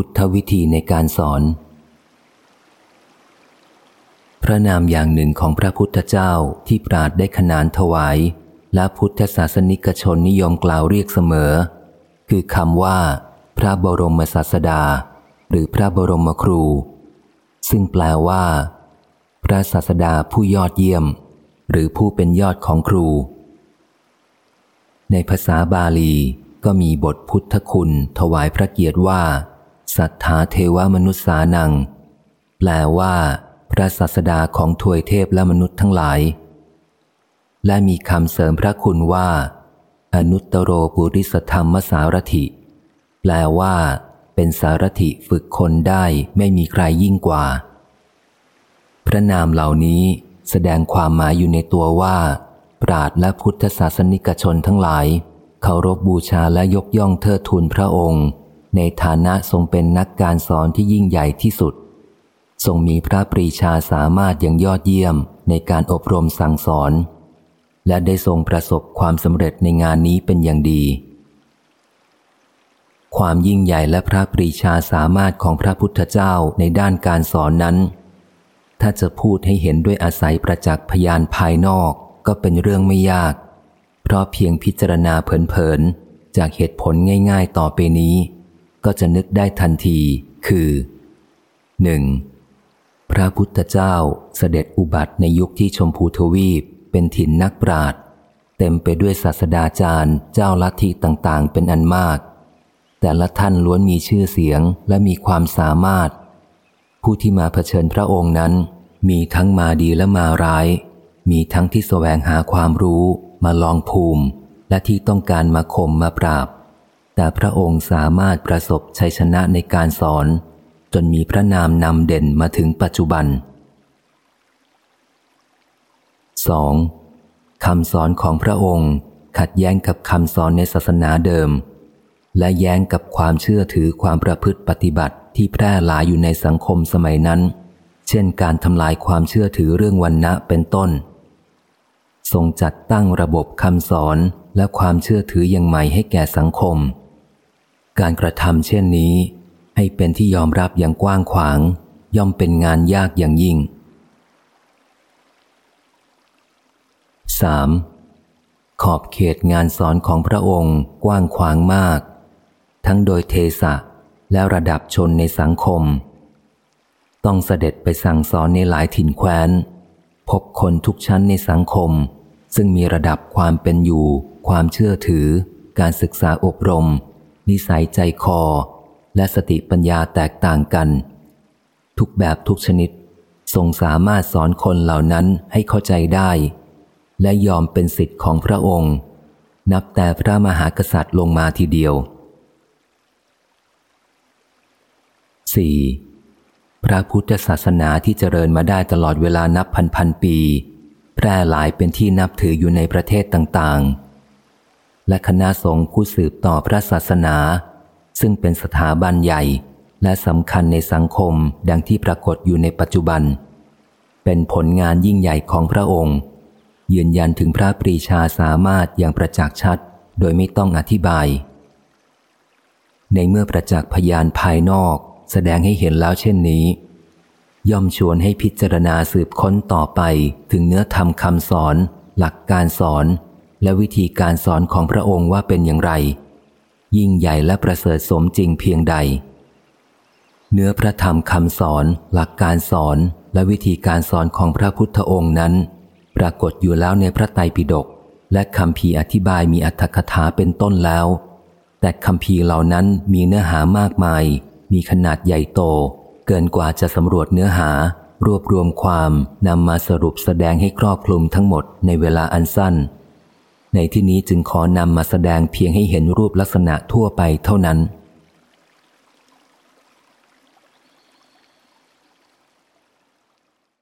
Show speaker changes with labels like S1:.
S1: พุทธวิธีในการสอน พระนามอย่างหนึ่งของพระพุทธเจ้าที่ปราดได้ขนานถวาย และพุทธศาสนิกชนนิยมกล่าวเรียกเสมอ คือคำว่า พระบรมศาสดา หรือพระบรมครู ซึ่งแปลว่า พระศาสดาผู้ยอดเยี่ยม หรือผู้เป็นยอดของครู ในภาษาบาลีก็มีบทพุทธคุณถวายพระเกียรติว่า สัทธาเทวมนุษสานัง แปลว่า พระศาสดาของถวยเทพและมนุษย์ทั้งหลาย และมีคำเสริมพระคุณว่า อนุตตโรปุริสธรรมสารถิ แปลว่า เป็นสารถิฝึกคนได้ไม่มีใครยิ่งกว่า พระนามเหล่านี้แสดงความหมายอยู่ในตัวว่า ปราดและพุทธศาสนิกชนทั้งหลายเคารพบบูชาและยกย่องเทิดทูนพระองค์ ในฐานะทรงเป็นนักการสอนที่ยิ่งใหญ่ที่สุด ทรงมีพระปรีชาสามารถอย่างยอดเยี่ยมในการอบรมสั่งสอน และได้ทรงประสบความสำเร็จในงานนี้เป็นอย่างดี ความยิ่งใหญ่และพระปรีชาสามารถของพระพุทธเจ้าในด้านการสอนนั้น ถ้าจะพูดให้เห็นด้วยอาศัยประจักษ์พยานภายนอกก็เป็นเรื่องไม่ยาก เพราะเพียงพิจารณาเผินๆจากเหตุผลง่าย ๆ ต่อไปนี้ ก็จะนึกได้ทันทีคือ 1. พระพุทธเจ้าเสด็จอุบัติในยุคที่ชมพูทวีปเป็นถิ่นนักปราชญ์เต็มไปด้วยศาสดาจารย์ เจ้าลัทธิต่างๆ เป็นอันมาก แต่ละท่านล้วนมีชื่อเสียงและมีความสามารถ ผู้ที่มาเผชิญพระองค์นั้น มีทั้งมาดีและมาร้าย มีทั้งที่แสวงหาความรู้ มาลองภูมิ และที่ต้องการมาข่มมาปราบ แต่พระองค์สามารถประสบชัยชนะในการสอน จนมีพระนามนำเด่นมาถึงปัจจุบัน 2. คำสอนของพระองค์ขัดแย้งกับคำสอนในศาสนาเดิม และแย้งกับความเชื่อถือความประพฤติปฏิบัติที่แพร่หลายอยู่ในสังคมสมัยนั้น เช่นการทำลายความเชื่อถือเรื่องวันณะเป็นต้น ทรงจัดตั้งระบบคำสอนและความเชื่อถืออย่างใหม่ให้แก่สังคม การกระทำเช่นนี้ ให้เป็นที่ยอมรับอย่างกว้างขวาง ย่อมเป็นงานยากอย่างยิ่ง 3. ขอบเขตงานสอนของพระองค์กว้างขวางมาก ทั้งโดยเทสะและระดับชนในสังคม ต้องเสด็จไปสั่งสอนในหลายถิ่นแคว้น พบคนทุกชั้นในสังคม ซึ่งมีระดับความเป็นอยู่ ความเชื่อถือ การศึกษาอบรม นิสัยใจคอ และสติปัญญาแตกต่างกัน ทุกแบบทุกชนิดทรงสามารถสอนคนเหล่านั้นให้เข้าใจได้ และยอมเป็นสิทธิ์ของพระองค์ นับแต่พระมหากษัตริย์ลงมาทีเดียว 4. พระพุทธศาสนาที่เจริญมาได้ตลอดเวลานับพันพันปี แพร่หลายเป็นที่นับถืออยู่ในประเทศต่างๆ และคณะสงฆ์ผู้สืบต่อพระศาสนา ซึ่งเป็นสถาบันใหญ่และสำคัญในสังคมดังที่ปรากฏอยู่ในปัจจุบัน เป็นผลงานยิ่งใหญ่ของพระองค์ ยืนยันถึงพระปรีชาสามารถอย่างประจักษ์ชัด โดยไม่ต้องอธิบาย ในเมื่อประจักษ์พยานภายนอก แสดงให้เห็นแล้วเช่นนี้ ย่อมชวนให้พิจารณาสืบค้นต่อไปถึงเนื้อธรรมคำสอน หลักการสอน และวิธีการสอนของพระองค์ว่าเป็นอย่างไร ยิ่งใหญ่และประเสริฐสมจริงเพียงใด เนื้อพระธรรมคำสอน หลักการสอนและวิธีการสอนของพระพุทธองค์นั้น ปรากฏอยู่แล้วในพระไตรปิฎกและคำพีอธิบายมีอัตถกถาเป็นต้นแล้ว แต่คำพีเหล่านั้นมีเนื้อหามากมาย มีขนาดใหญ่โต เกินกว่าจะสำรวจเนื้อหารวบรวมความนำมาสรุปแสดงให้ครอบคลุมทั้งหมดในเวลาอันสั้น ในที่นี้จึงขอนำมาแสดงเพียงให้เห็นรูปลักษณะทั่วไปเท่านั้น